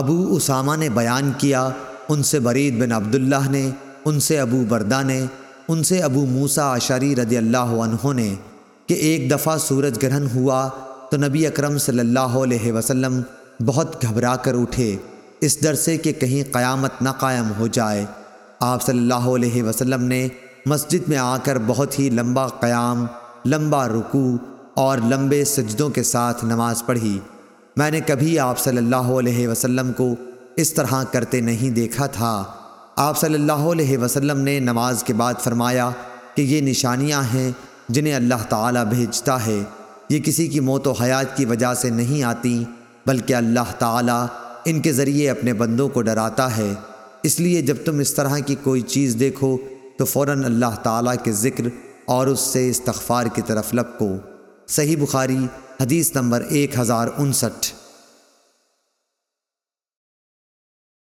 ابو اسامہ نے بیان کیا، ان سے برید بن عبداللہ نے، ان سے ابو بردہ نے، ان سے ابو موسا اشاری رضی اللہ عنہ نے کہ ایک دفعہ سورج گرہن ہوا تو نبی اکرم صلی اللہ علیہ وسلم بہت گھبرا کر اٹھے، اس در سے کہ کہیں قیامت نہ قائم ہو جائے۔ آپ صلی اللہ علیہ وسلم نے مسجد میں آ کر بہت ہی لمبا قیام، لمبا رکوع اور لمبے سجدوں کے ساتھ نماز پڑھی۔ میں نے کبھی آپ صلی اللہ علیہ وسلم کو اس طرح کرتے نہیں دیکھا تھا۔ آپ صلی اللہ علیہ وسلم نے نماز کے بعد فرمایا کہ یہ نشانیاں ہیں جنہیں اللہ تعالیٰ بھیجتا ہے۔ یہ کسی کی موت و حیات کی وجہ سے نہیں آتی، بلکہ اللہ تعالیٰ ان کے ذریعے اپنے بندوں کو ڈراتا ہے۔ اس لیے جب تم اس طرح کی کوئی چیز دیکھو، تو فوراً اللہ تعالیٰ کے ذکر اور اس سے استغفار کی طرف لپکو۔ صحیح بخاری، حدیث نمبر ایک ہزار انسٹھ۔